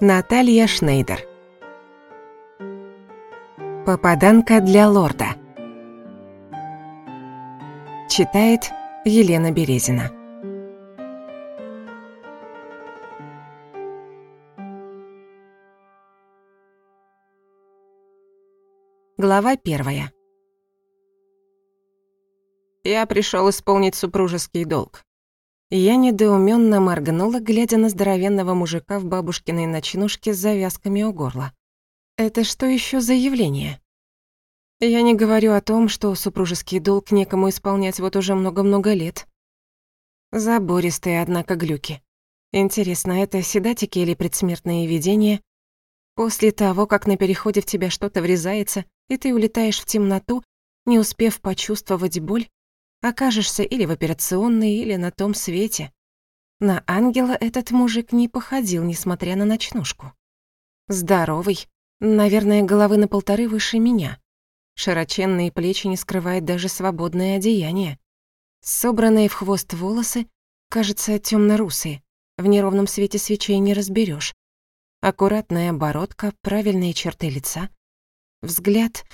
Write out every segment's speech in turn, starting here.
Наталья Шнейдер. Попаданка для лорда. Читает Елена Березина. Глава первая. Я пришел исполнить супружеский долг. Я недоуменно моргнула, глядя на здоровенного мужика в бабушкиной ночнушке с завязками у горла. Это что еще за явление? Я не говорю о том, что супружеский долг некому исполнять вот уже много-много лет. Забористые, однако, глюки. Интересно, это седатики или предсмертные видения? После того, как на переходе в тебя что-то врезается, и ты улетаешь в темноту, не успев почувствовать боль, окажешься или в операционной, или на том свете. На ангела этот мужик не походил, несмотря на ночнушку. Здоровый, наверное, головы на полторы выше меня. Широченные плечи не скрывает даже свободное одеяние. Собранные в хвост волосы, кажется, тёмно-русые. В неровном свете свечей не разберёшь. Аккуратная бородка, правильные черты лица. Взгляд...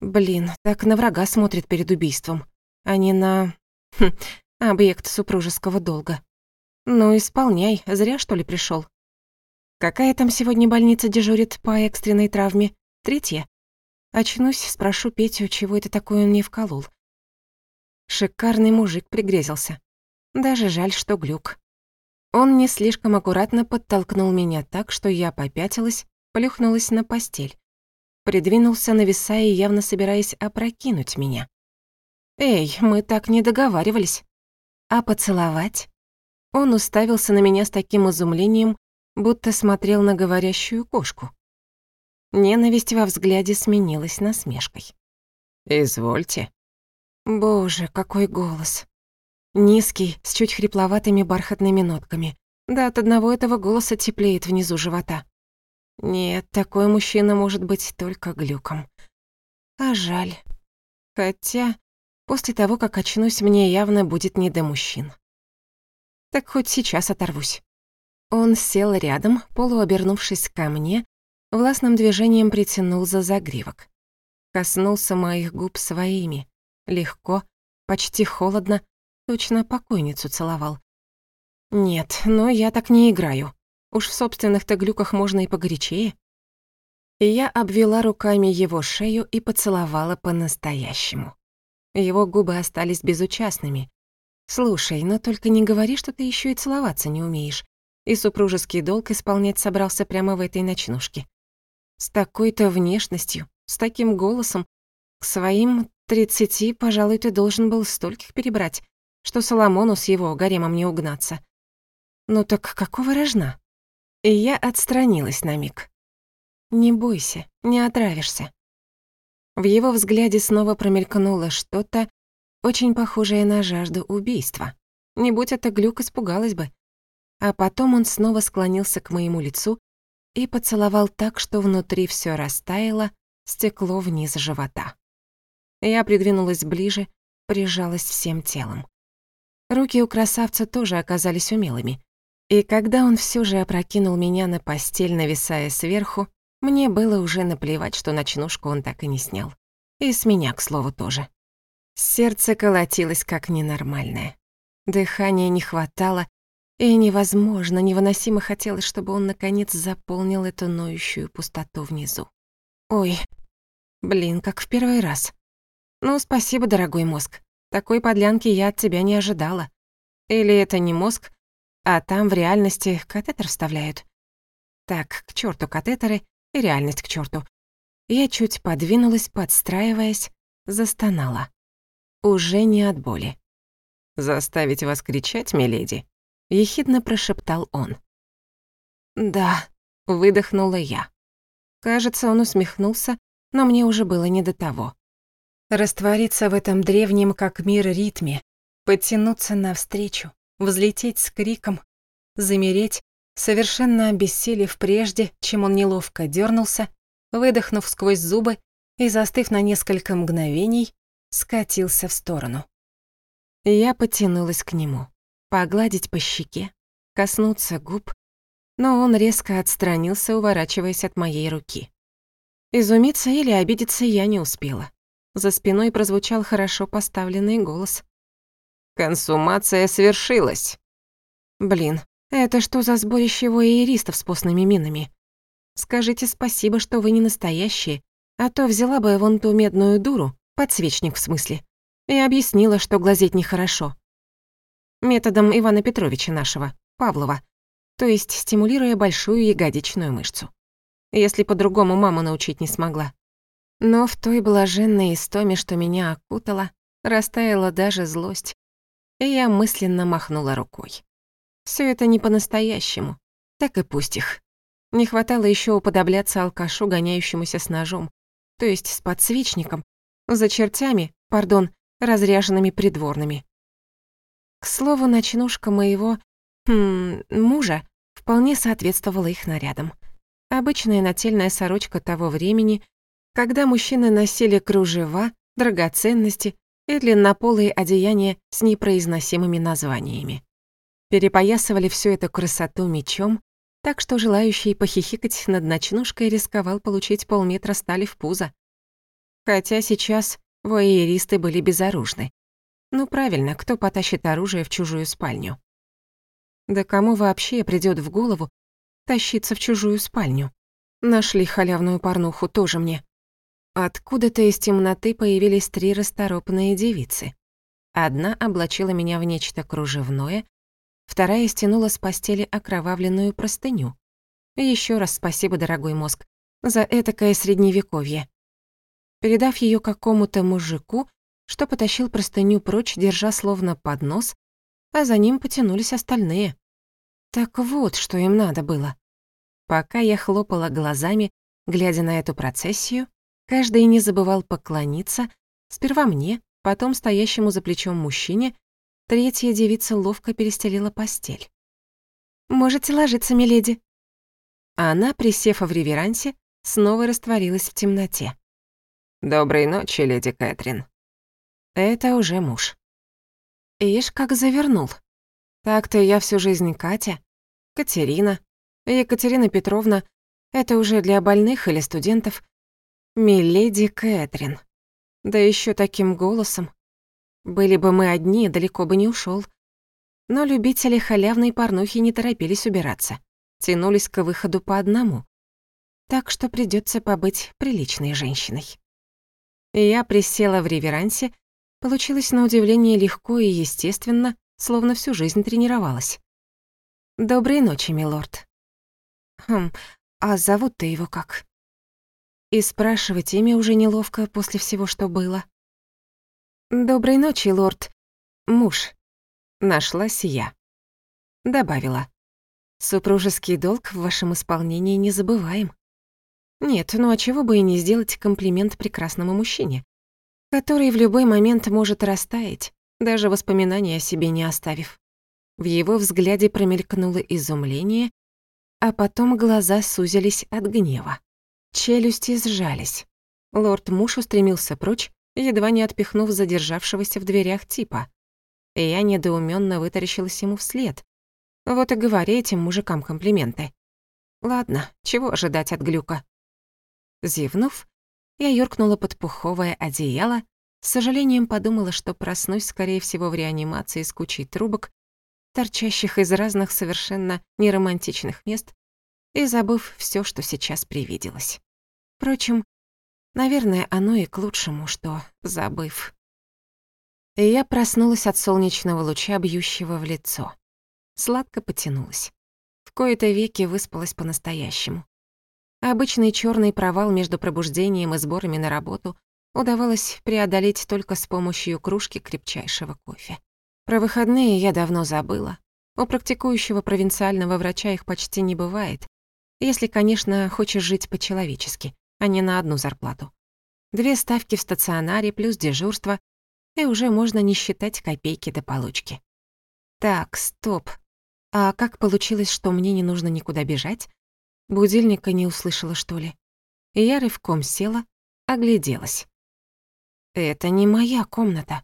Блин, так на врага смотрит перед убийством а не на... Хм, объект супружеского долга. Ну, исполняй, зря что ли пришёл. Какая там сегодня больница дежурит по экстренной травме? Третья? Очнусь, спрошу Петю, чего это такое он мне вколол. Шикарный мужик пригрезился. Даже жаль, что глюк. Он не слишком аккуратно подтолкнул меня так, что я попятилась, плюхнулась на постель. Придвинулся, нависая, явно собираясь опрокинуть меня. «Эй, мы так не договаривались». «А поцеловать?» Он уставился на меня с таким изумлением, будто смотрел на говорящую кошку. Ненависть во взгляде сменилась насмешкой. «Извольте». Боже, какой голос. Низкий, с чуть хрипловатыми бархатными нотками. Да от одного этого голоса теплеет внизу живота. Нет, такой мужчина может быть только глюком. А жаль. Хотя После того, как очнусь, мне явно будет не до мужчин. Так хоть сейчас оторвусь. Он сел рядом, полуобернувшись ко мне, властным движением притянул за загривок. Коснулся моих губ своими, легко, почти холодно, точно покойницу целовал. Нет, но я так не играю. Уж в собственных-то глюках можно и погорячее. И я обвела руками его шею и поцеловала по-настоящему. Его губы остались безучастными. «Слушай, но только не говори, что ты еще и целоваться не умеешь. И супружеский долг исполнять собрался прямо в этой ночнушке. С такой-то внешностью, с таким голосом. К своим тридцати, пожалуй, ты должен был стольких перебрать, что Соломону с его гаремом не угнаться. Ну так какого рожна?» И я отстранилась на миг. «Не бойся, не отравишься. В его взгляде снова промелькнуло что-то, очень похожее на жажду убийства. Не будь это глюк, испугалась бы. А потом он снова склонился к моему лицу и поцеловал так, что внутри всё растаяло, стекло вниз живота. Я придвинулась ближе, прижалась всем телом. Руки у красавца тоже оказались умелыми. И когда он всё же опрокинул меня на постель, нависая сверху, мне было уже наплевать, что ночнушку он так и не снял. И с меня, к слову, тоже. Сердце колотилось как ненормальное. Дыхания не хватало, и невозможно, невыносимо хотелось, чтобы он наконец заполнил эту ноющую пустоту внизу. Ой, блин, как в первый раз. Ну, спасибо, дорогой мозг. Такой подлянки я от тебя не ожидала. Или это не мозг, а там в реальности катетер вставляют. Так, к черту катетеры, реальность к черту. Я чуть подвинулась, подстраиваясь, застонала. Уже не от боли. «Заставить вас кричать, миледи?» — ехидно прошептал он. «Да», — выдохнула я. Кажется, он усмехнулся, но мне уже было не до того. Раствориться в этом древнем, как мир, ритме, подтянуться навстречу, взлететь с криком, замереть, совершенно обессилев прежде, чем он неловко дернулся, выдохнув сквозь зубы и, застыв на несколько мгновений, скатился в сторону. Я потянулась к нему, погладить по щеке, коснуться губ, но он резко отстранился, уворачиваясь от моей руки. Изумиться или обидеться я не успела. За спиной прозвучал хорошо поставленный голос. «Консумация свершилась!» Блин, это что за сборище воеристов с постными минами? Скажите спасибо, что вы не настоящие, а то взяла бы вон ту медную дуру, подсвечник в смысле, и объяснила, что глазеть нехорошо. Методом Ивана Петровича нашего, Павлова, то есть стимулируя большую ягодичную мышцу. Если по-другому мама научить не смогла. Но в той блаженной истоме, что меня окутала, растаяла даже злость, и я мысленно махнула рукой. Все это не по-настоящему, так и пусть их. Не хватало еще уподобляться алкашу, гоняющемуся с ножом, то есть с подсвечником, за чертями, пардон, разряженными придворными. К слову, ночнушка моего хм, мужа вполне соответствовала их нарядам. Обычная нательная сорочка того времени, когда мужчины носили кружева, драгоценности и длиннополые одеяния с непроизносимыми названиями. Перепоясывали всю эту красоту мечом, так что желающий похихикать над ночнушкой рисковал получить полметра стали в пузо. Хотя сейчас воеристы были безоружны. Ну правильно, кто потащит оружие в чужую спальню? Да кому вообще придёт в голову тащиться в чужую спальню? Нашли халявную порнуху тоже мне. Откуда-то из темноты появились три расторопные девицы. Одна облачила меня в нечто кружевное, Вторая стянула с постели окровавленную простыню. Еще раз спасибо, дорогой мозг, за этакое средневековье. Передав ее какому-то мужику, что потащил простыню прочь, держа словно под нос, а за ним потянулись остальные. Так вот, что им надо было. Пока я хлопала глазами, глядя на эту процессию, каждый не забывал поклониться, сперва мне, потом стоящему за плечом мужчине, Третья девица ловко перестелила постель. «Можете ложиться, миледи». Она, присев в реверансе, снова растворилась в темноте. «Доброй ночи, леди Кэтрин». Это уже муж. Ишь, как завернул. Так-то я всю жизнь Катя, Катерина, Екатерина Петровна. Это уже для больных или студентов. Миледи Кэтрин. Да еще таким голосом. Были бы мы одни, далеко бы не ушел. Но любители халявной порнухи не торопились убираться. Тянулись к выходу по одному. Так что придется побыть приличной женщиной. Я присела в реверансе, получилось на удивление легко и естественно, словно всю жизнь тренировалась. «Доброй ночи, милорд». «Хм, а зовут-то его как?» И спрашивать имя уже неловко после всего, что было. «Доброй ночи, лорд. Муж». Нашлась я. Добавила. «Супружеский долг в вашем исполнении не забываем». Нет, ну а чего бы и не сделать комплимент прекрасному мужчине, который в любой момент может растаять, даже воспоминания о себе не оставив. В его взгляде промелькнуло изумление, а потом глаза сузились от гнева. Челюсти сжались. Лорд-муж устремился прочь, едва не отпихнув задержавшегося в дверях типа. И я недоуменно вытаращилась ему вслед. Вот и говори этим мужикам комплименты. Ладно, чего ожидать от глюка? Зевнув, я юркнула под пуховое одеяло, с сожалением подумала, что проснусь, скорее всего, в реанимации с кучей трубок, торчащих из разных совершенно неромантичных мест, и забыв все, что сейчас привиделось. Впрочем, Наверное, оно и к лучшему, что забыв. И я проснулась от солнечного луча, бьющего в лицо. Сладко потянулась. В кои-то веки выспалась по-настоящему. Обычный черный провал между пробуждением и сборами на работу удавалось преодолеть только с помощью кружки крепчайшего кофе. Про выходные я давно забыла. У практикующего провинциального врача их почти не бывает, если, конечно, хочешь жить по-человечески а не на одну зарплату. Две ставки в стационаре плюс дежурство, и уже можно не считать копейки до получки. Так, стоп. А как получилось, что мне не нужно никуда бежать? Будильника не услышала, что ли? Я рывком села, огляделась. Это не моя комната.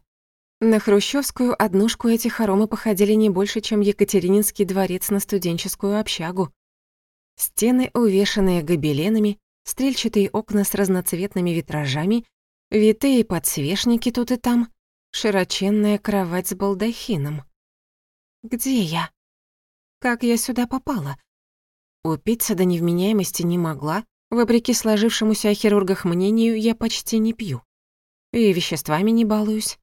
На хрущевскую однушку эти хоромы походили не больше, чем Екатерининский дворец на студенческую общагу. Стены, увешанные гобеленами, стрельчатые окна с разноцветными витражами, витые подсвечники тут и там, широченная кровать с балдахином. Где я? Как я сюда попала? Упиться до невменяемости не могла, вопреки сложившемуся о хирургах мнению, я почти не пью. И веществами не балуюсь.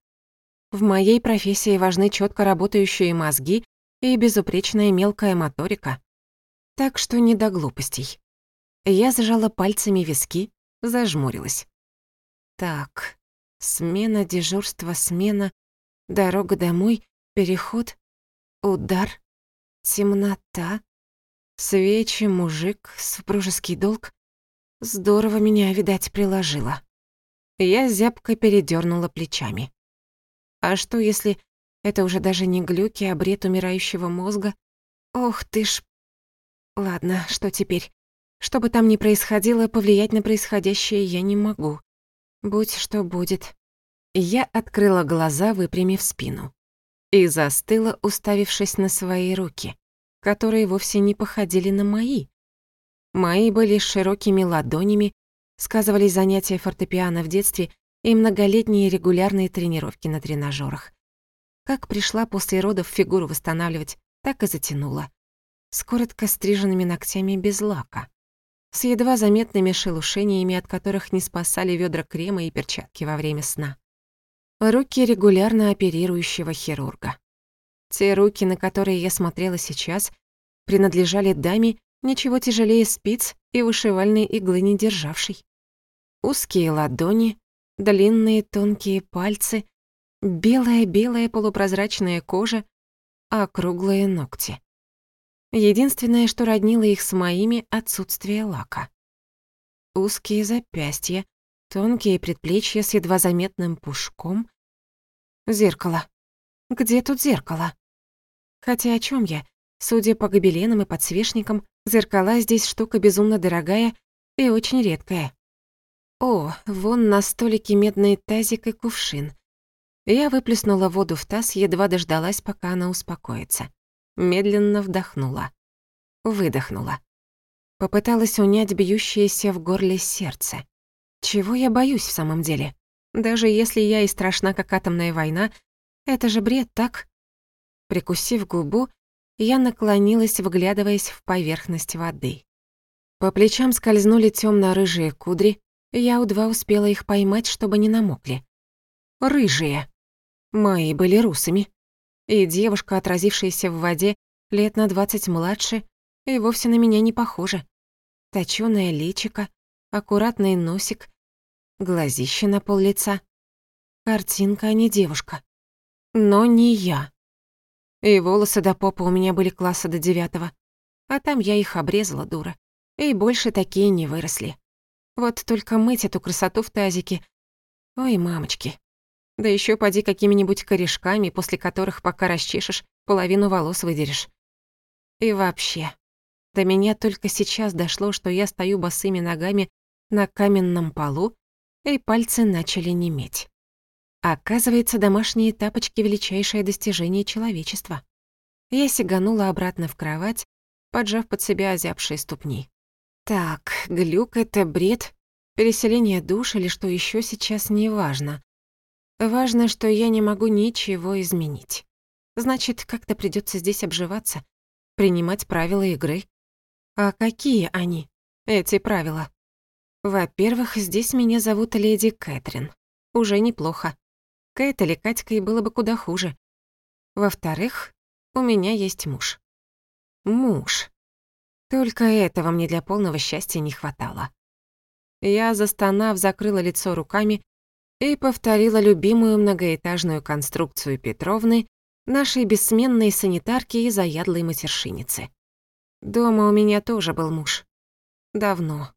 В моей профессии важны четко работающие мозги и безупречная мелкая моторика. Так что не до глупостей. Я зажала пальцами виски, зажмурилась. Так, смена, дежурство, смена, дорога домой, переход, удар, темнота, свечи, мужик, супружеский долг. Здорово меня, видать, приложила. Я зябко передернула плечами. А что, если это уже даже не глюки, а бред умирающего мозга? Ох ты ж... Ладно, что теперь? Что бы там ни происходило, повлиять на происходящее я не могу. Будь что будет. Я открыла глаза, выпрямив спину. И застыла, уставившись на свои руки, которые вовсе не походили на мои. Мои были широкими ладонями, сказывались занятия фортепиано в детстве и многолетние регулярные тренировки на тренажерах. Как пришла после родов фигуру восстанавливать, так и затянула. С коротко стриженными ногтями без лака с едва заметными шелушениями, от которых не спасали ведра крема и перчатки во время сна. Руки регулярно оперирующего хирурга. Те руки, на которые я смотрела сейчас, принадлежали даме, ничего тяжелее спиц и вышивальной иглы не державшей. Узкие ладони, длинные тонкие пальцы, белая-белая полупрозрачная кожа, округлые ногти. Единственное, что роднило их с моими — отсутствие лака. Узкие запястья, тонкие предплечья с едва заметным пушком. Зеркало. Где тут зеркало? Хотя о чем я? Судя по гобеленам и подсвечникам, зеркала здесь штука безумно дорогая и очень редкая. О, вон на столике медный тазик и кувшин. Я выплеснула воду в таз, едва дождалась, пока она успокоится медленно вдохнула. Выдохнула. Попыталась унять бьющееся в горле сердце. Чего я боюсь в самом деле? Даже если я и страшна, как атомная война, это же бред, так? Прикусив губу, я наклонилась, вглядываясь в поверхность воды. По плечам скользнули темно рыжие кудри, я едва успела их поймать, чтобы не намокли. Рыжие. Мои были русами и девушка, отразившаяся в воде, лет на двадцать младше, и вовсе на меня не похожа. Точёное личико, аккуратный носик, глазище на пол лица. Картинка, а не девушка. Но не я. И волосы до попы у меня были класса до девятого. А там я их обрезала, дура. И больше такие не выросли. Вот только мыть эту красоту в тазике. Ой, мамочки. Да еще поди какими-нибудь корешками, после которых, пока расчешешь, половину волос выдерешь. И вообще, до меня только сейчас дошло, что я стою босыми ногами на каменном полу, и пальцы начали неметь. Оказывается, домашние тапочки — величайшее достижение человечества. Я сиганула обратно в кровать, поджав под себя озябшие ступни. Так, глюк — это бред, переселение душ или что еще сейчас неважно. Важно, что я не могу ничего изменить. Значит, как-то придётся здесь обживаться, принимать правила игры. А какие они, эти правила? Во-первых, здесь меня зовут леди Кэтрин. Уже неплохо. Кэт или Катькой было бы куда хуже. Во-вторых, у меня есть муж. Муж. Только этого мне для полного счастья не хватало. Я, застонав, закрыла лицо руками и повторила любимую многоэтажную конструкцию Петровны, нашей бессменной санитарки и заядлой матершиницы. Дома у меня тоже был муж. Давно.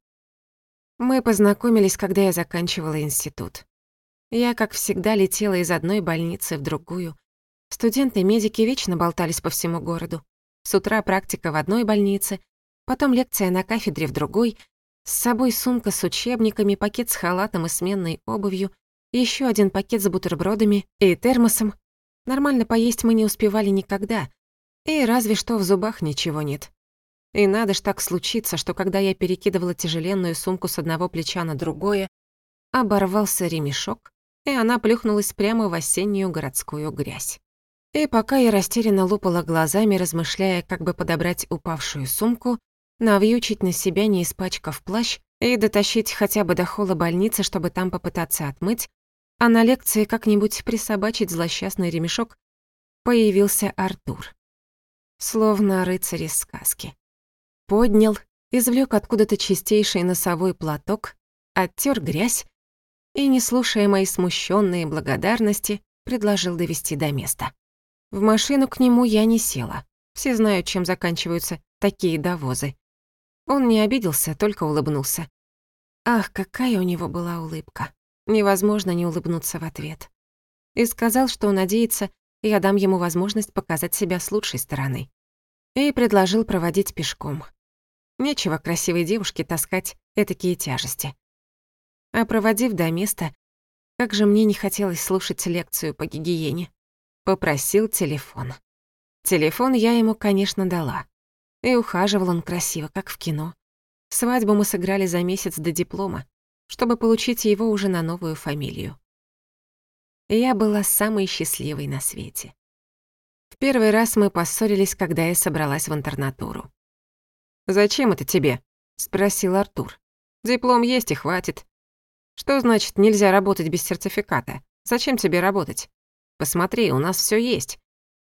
Мы познакомились, когда я заканчивала институт. Я, как всегда, летела из одной больницы в другую. Студенты-медики вечно болтались по всему городу. С утра практика в одной больнице, потом лекция на кафедре в другой, с собой сумка с учебниками, пакет с халатом и сменной обувью, еще один пакет с бутербродами и термосом. Нормально поесть мы не успевали никогда, и разве что в зубах ничего нет. И надо ж так случиться, что когда я перекидывала тяжеленную сумку с одного плеча на другое, оборвался ремешок, и она плюхнулась прямо в осеннюю городскую грязь. И пока я растерянно лупала глазами, размышляя, как бы подобрать упавшую сумку, навьючить на себя, не испачкав плащ, и дотащить хотя бы до холла больницы, чтобы там попытаться отмыть, а на лекции как-нибудь присобачить злосчастный ремешок, появился Артур. Словно рыцарь из сказки. Поднял, извлёк откуда-то чистейший носовой платок, оттер грязь и, не слушая мои смущенные благодарности, предложил довести до места. В машину к нему я не села. Все знают, чем заканчиваются такие довозы. Он не обиделся, только улыбнулся. Ах, какая у него была улыбка. Невозможно не улыбнуться в ответ. И сказал, что надеется, я дам ему возможность показать себя с лучшей стороны. И предложил проводить пешком. Нечего красивой девушке таскать этакие тяжести. А проводив до места, как же мне не хотелось слушать лекцию по гигиене. Попросил телефон. Телефон я ему, конечно, дала. И ухаживал он красиво, как в кино. Свадьбу мы сыграли за месяц до диплома, чтобы получить его уже на новую фамилию. Я была самой счастливой на свете. В первый раз мы поссорились, когда я собралась в интернатуру. «Зачем это тебе?» — спросил Артур. «Диплом есть и хватит. Что значит нельзя работать без сертификата? Зачем тебе работать? Посмотри, у нас все есть.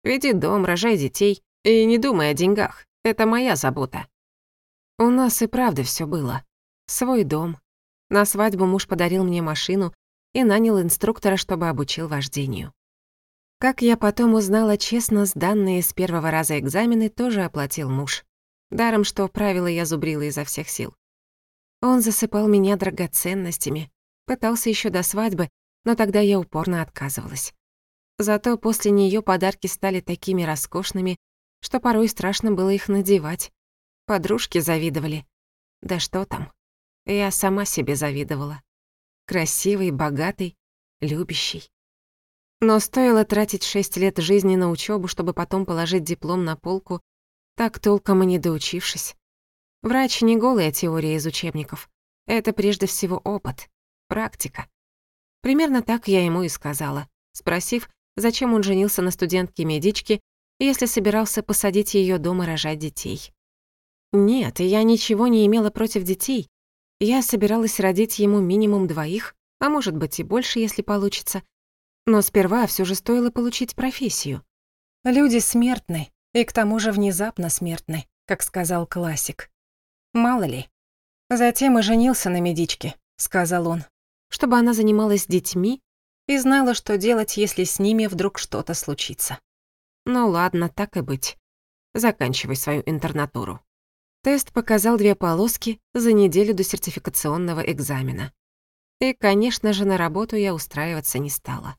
Веди дом, рожай детей и не думай о деньгах. Это моя забота. У нас и правда все было. Свой дом. На свадьбу муж подарил мне машину и нанял инструктора, чтобы обучил вождению. Как я потом узнала честно, сданные с первого раза экзамены тоже оплатил муж. Даром, что правила я зубрила изо всех сил. Он засыпал меня драгоценностями, пытался еще до свадьбы, но тогда я упорно отказывалась. Зато после нее подарки стали такими роскошными, что порой страшно было их надевать. Подружки завидовали. Да что там, я сама себе завидовала. Красивый, богатый, любящий. Но стоило тратить шесть лет жизни на учебу, чтобы потом положить диплом на полку, так толком и не доучившись. Врач не голая теория из учебников. Это прежде всего опыт, практика. Примерно так я ему и сказала, спросив, зачем он женился на студентке-медичке если собирался посадить ее дома рожать детей. Нет, я ничего не имела против детей. Я собиралась родить ему минимум двоих, а может быть и больше, если получится. Но сперва все же стоило получить профессию. Люди смертны, и к тому же внезапно смертны, как сказал классик. Мало ли. Затем и женился на медичке, сказал он, чтобы она занималась детьми и знала, что делать, если с ними вдруг что-то случится. Ну ладно, так и быть. Заканчивай свою интернатуру. Тест показал две полоски за неделю до сертификационного экзамена. И, конечно же, на работу я устраиваться не стала.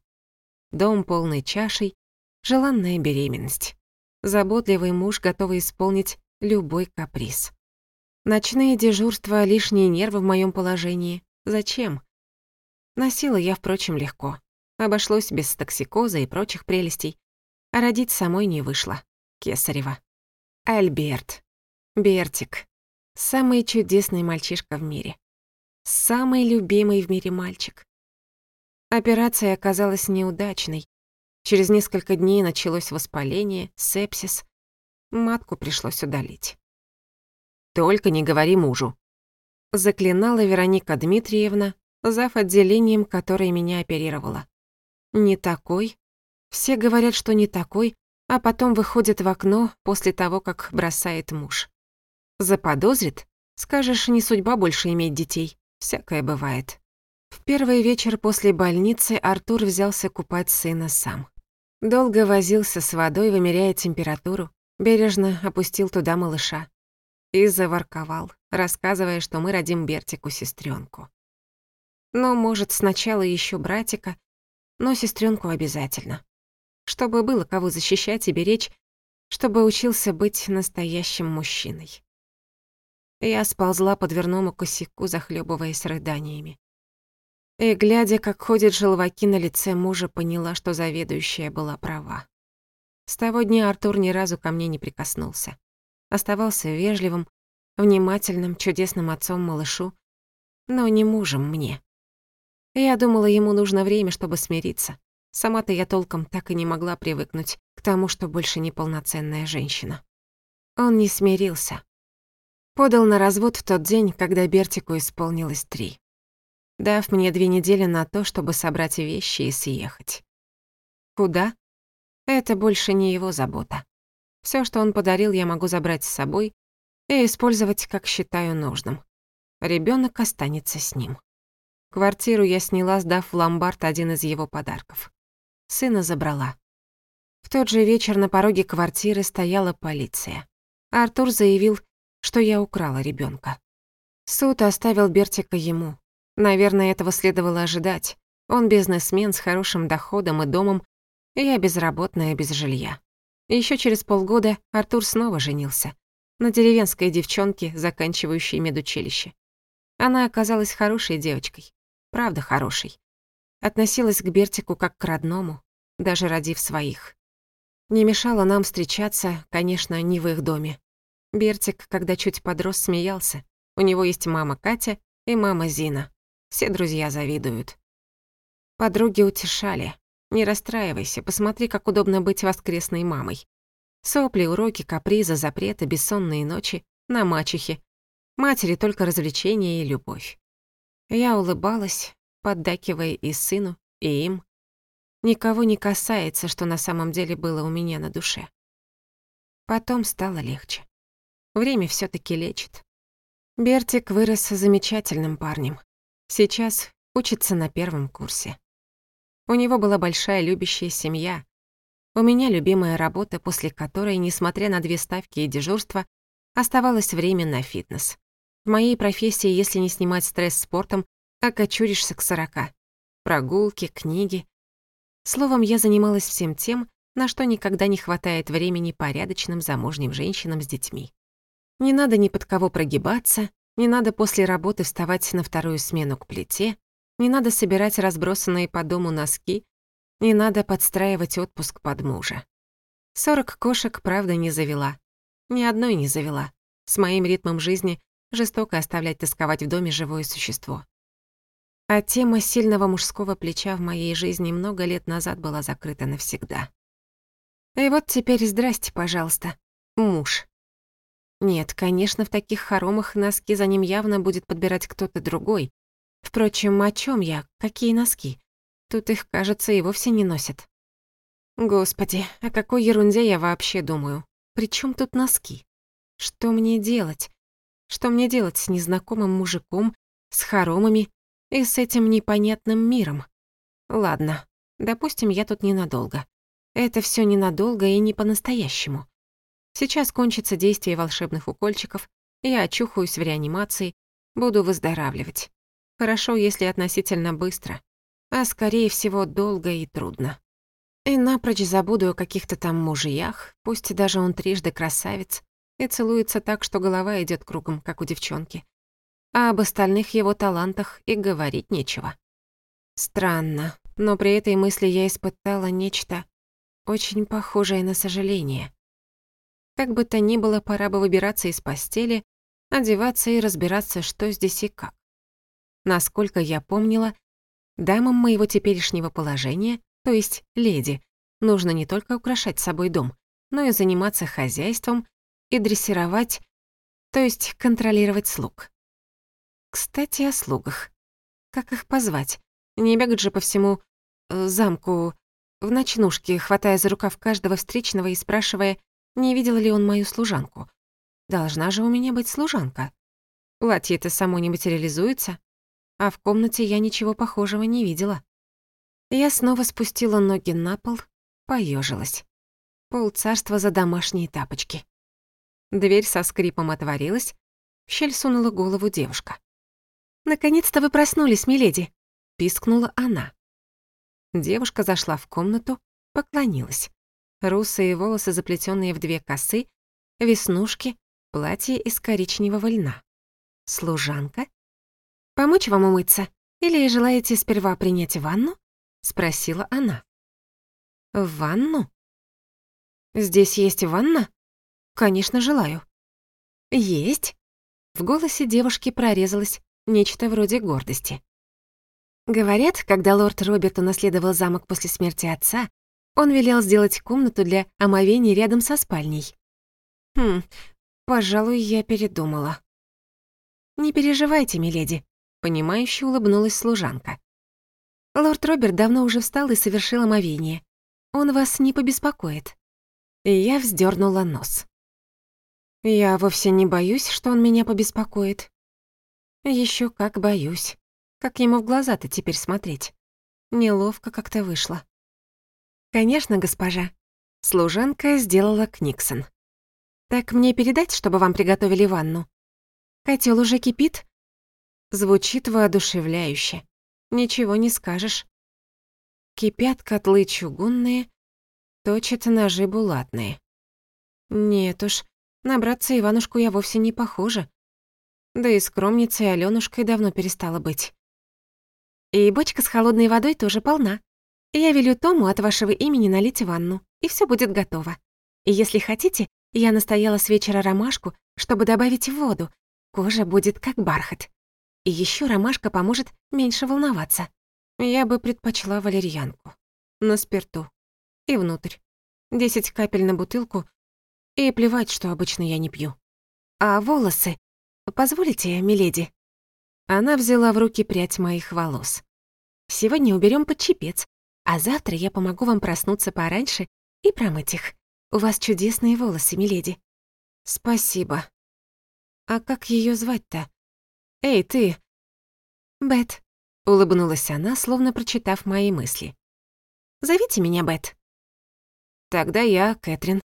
Дом полный чашей, желанная беременность. Заботливый муж, готовый исполнить любой каприз. Ночные дежурства, лишние нервы в моем положении. Зачем? Носила я, впрочем, легко. Обошлось без токсикоза и прочих прелестей. А родить самой не вышло. Кесарева. Альберт. Бертик. Самый чудесный мальчишка в мире. Самый любимый в мире мальчик. Операция оказалась неудачной. Через несколько дней началось воспаление, сепсис. Матку пришлось удалить. «Только не говори мужу», — заклинала Вероника Дмитриевна, зав. отделением, которое меня оперировала. «Не такой, все говорят, что не такой, а потом выходит в окно после того, как бросает муж. Заподозрит? Скажешь, не судьба больше иметь детей. Всякое бывает. В первый вечер после больницы Артур взялся купать сына сам. Долго возился с водой, вымеряя температуру, бережно опустил туда малыша. И заворковал, рассказывая, что мы родим Бертику сестренку. Ну, может, сначала еще братика, но сестренку обязательно чтобы было кого защищать и беречь, чтобы учился быть настоящим мужчиной. Я сползла по дверному косяку, захлебываясь рыданиями. И, глядя, как ходят желваки на лице мужа, поняла, что заведующая была права. С того дня Артур ни разу ко мне не прикоснулся. оставался вежливым, внимательным, чудесным отцом малышу, но не мужем мне. Я думала, ему нужно время, чтобы смириться. Сама-то я толком так и не могла привыкнуть к тому, что больше не полноценная женщина. Он не смирился. Подал на развод в тот день, когда Бертику исполнилось три. Дав мне две недели на то, чтобы собрать вещи и съехать. Куда? Это больше не его забота. Всё, что он подарил, я могу забрать с собой и использовать, как считаю нужным. Ребёнок останется с ним. Квартиру я сняла, сдав в ломбард один из его подарков. Сына забрала. В тот же вечер на пороге квартиры стояла полиция. Артур заявил, что я украла ребёнка. Суд оставил Бертика ему. Наверное, этого следовало ожидать. Он бизнесмен с хорошим доходом и домом, я безработная без жилья. Ещё через полгода Артур снова женился. На деревенской девчонке, заканчивающей медучилище. Она оказалась хорошей девочкой. Правда хорошей. Относилась к Бертику как к родному, даже родив своих. Не мешало нам встречаться, конечно, не в их доме. Бертик, когда чуть подрос, смеялся. У него есть мама Катя и мама Зина. Все друзья завидуют. Подруги утешали. Не расстраивайся, посмотри, как удобно быть воскресной мамой. Сопли, уроки, капризы, запреты, бессонные ночи на мачехе. Матери только развлечения и любовь. Я улыбалась, поддакивая и сыну, и им. Никого не касается, что на самом деле было у меня на душе. Потом стало легче. Время всё таки лечит. Бертик вырос замечательным парнем. Сейчас учится на первом курсе. У него была большая любящая семья. У меня любимая работа, после которой, несмотря на две ставки и дежурство, оставалось время на фитнес. В моей профессии, если не снимать стресс спортом, окочуришься к сорока. Прогулки, книги. Словом, я занималась всем тем, на что никогда не хватает времени порядочным замужним женщинам с детьми. Не надо ни под кого прогибаться, не надо после работы вставать на вторую смену к плите, не надо собирать разбросанные по дому носки, не надо подстраивать отпуск под мужа. Сорок кошек, правда, не завела. Ни одной не завела. С моим ритмом жизни жестоко оставлять тосковать в доме живое существо. А тема сильного мужского плеча в моей жизни много лет назад была закрыта навсегда. И вот теперь здрасте, пожалуйста, муж. Нет, конечно, в таких хоромах носки за ним явно будет подбирать кто-то другой, Впрочем, о чем я? Какие носки? Тут их, кажется, и вовсе не носят. Господи, о какой ерунде я вообще думаю? Причем тут носки? Что мне делать? Что мне делать с незнакомым мужиком, с хоромами и с этим непонятным миром? Ладно, допустим, я тут ненадолго. Это все ненадолго и не по-настоящему. Сейчас кончится действие волшебных укольчиков, я очухаюсь в реанимации, буду выздоравливать. Хорошо, если относительно быстро, а скорее всего долго и трудно. И напрочь забуду о каких-то там мужьях, пусть даже он трижды красавец, и целуется так, что голова идет кругом, как у девчонки. А об остальных его талантах и говорить нечего. Странно, но при этой мысли я испытала нечто очень похожее на сожаление. Как бы то ни было, пора бы выбираться из постели, одеваться и разбираться, что здесь и как. Насколько я помнила, дамам моего теперешнего положения, то есть леди, нужно не только украшать собой дом, но и заниматься хозяйством и дрессировать, то есть контролировать слуг. Кстати, о слугах. Как их позвать? Не бегать же по всему э, замку в ночнушке, хватая за рукав каждого встречного и спрашивая, не видел ли он мою служанку. Должна же у меня быть служанка. Платье-то само не материализуется а в комнате я ничего похожего не видела. Я снова спустила ноги на пол, поежилась. Пол царства за домашние тапочки. Дверь со скрипом отворилась, в щель сунула голову девушка. «Наконец-то вы проснулись, миледи!» — пискнула она. Девушка зашла в комнату, поклонилась. Русые волосы, заплетенные в две косы, веснушки, платье из коричневого льна. Служанка «Помочь вам умыться? Или желаете сперва принять ванну?» — спросила она. «Ванну?» «Здесь есть ванна?» «Конечно, желаю. Есть. В голосе девушки прорезалось нечто вроде гордости. Говорят, когда лорд Роберт унаследовал замок после смерти отца, он велел сделать комнату для омовений рядом со спальней. Хм, пожалуй, я передумала. «Не переживайте, миледи», — понимающе улыбнулась служанка. «Лорд Роберт давно уже встал и совершил омовение. Он вас не побеспокоит». И я вздернула нос. «Я вовсе не боюсь, что он меня побеспокоит. Еще как боюсь. Как ему в глаза-то теперь смотреть? Неловко как-то вышло». «Конечно, госпожа». Служанка сделала Книксон. «Так мне передать, чтобы вам приготовили ванну? Котел уже кипит?» Звучит воодушевляюще. Ничего не скажешь. Кипят котлы чугунные, точат ножи булатные. Нет уж, набраться Иванушку я вовсе не похожа. Да и скромницей Алёнушкой давно перестала быть. И бочка с холодной водой тоже полна. Я велю Тому от вашего имени налить ванну, и все будет готово. И если хотите, я настояла с вечера ромашку, чтобы добавить в воду. Кожа будет как бархат. И еще ромашка поможет меньше волноваться. Я бы предпочла валерьянку. На спирту. И внутрь. Десять капель на бутылку. И плевать, что обычно я не пью. А волосы? Позволите, миледи? Она взяла в руки прядь моих волос. Сегодня уберем под чепец, а завтра я помогу вам проснуться пораньше и промыть их. У вас чудесные волосы, миледи. Спасибо. А как её звать-то? Эй, ты. Бет. Улыбнулась она, словно прочитав мои мысли. Зовите меня Бет. Тогда я Кэтрин.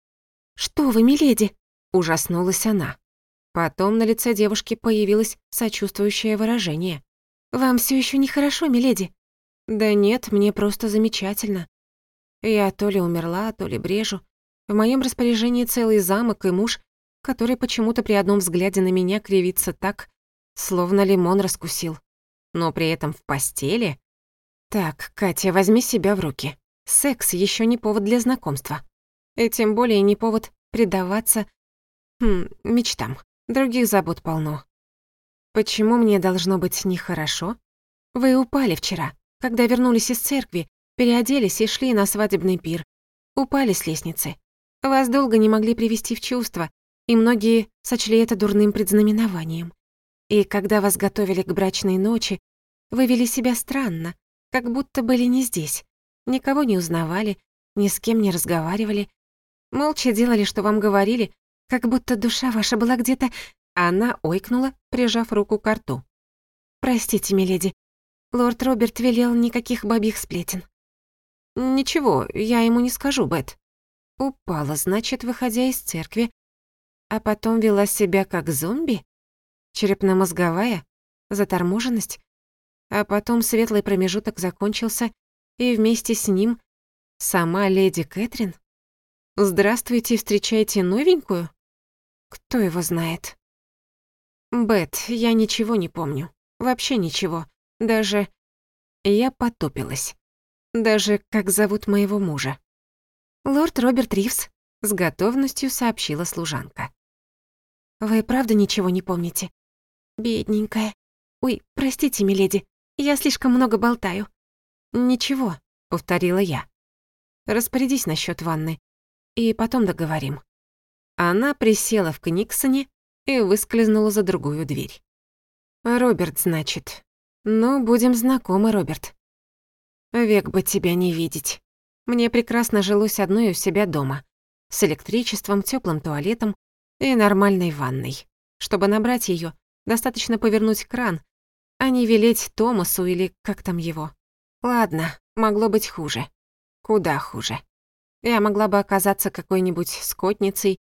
Что вы, миледи? Ужаснулась она. Потом на лице девушки появилось сочувствующее выражение. «Вам всё ещё нехорошо, миледи?» «Да нет, мне просто замечательно. Я то ли умерла, то ли брежу. В моем распоряжении целый замок и муж, который почему-то при одном взгляде на меня кривится так, словно лимон раскусил. Но при этом в постели... Так, Катя, возьми себя в руки. Секс еще не повод для знакомства. И тем более не повод предаваться... Хм, мечтам. Других забот полно. Почему мне должно быть нехорошо? Вы упали вчера, когда вернулись из церкви, переоделись и шли на свадебный пир. Упали с лестницы. Вас долго не могли привести в чувство, и многие сочли это дурным предзнаменованием. И когда вас готовили к брачной ночи, вы вели себя странно, как будто были не здесь. Никого не узнавали, ни с кем не разговаривали. Молча делали, что вам говорили, как будто душа ваша была где-то... Она ойкнула, прижав руку к рту. «Простите, миледи, лорд Роберт велел никаких бабьих сплетен». «Ничего, я ему не скажу, Бет», Упала, значит, выходя из церкви, а потом вела себя как зомби? Черепно-мозговая? Заторможенность? А потом светлый промежуток закончился, и вместе с ним сама леди Кэтрин? Здравствуйте, встречайте новенькую? Кто его знает? Бет, я ничего не помню. Вообще ничего. Даже... Я потупилась. Даже как зовут моего мужа. «Лорд Роберт Ривз», — с готовностью сообщила служанка. «Вы правда ничего не помните?» «Бедненькая. Ой, простите, миледи, я слишком много болтаю». «Ничего», — повторила я. «Распорядись насчет ванны, и потом договорим». Она присела в Книксоне и выскользнула за другую дверь. «Роберт, значит. Ну, будем знакомы, Роберт. Век бы тебя не видеть». Мне прекрасно жилось одной у себя дома, с электричеством, теплым туалетом и нормальной ванной. Чтобы набрать ее, достаточно повернуть кран, а не велеть Томасу или как там его. Ладно, могло быть хуже. Куда хуже. Я могла бы оказаться какой-нибудь скотницей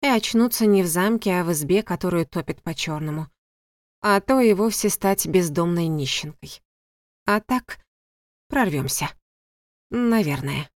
и очнуться не в замке, а в избе, которую топит по черному А то и вовсе стать бездомной нищенкой. А так прорвемся. Наверное.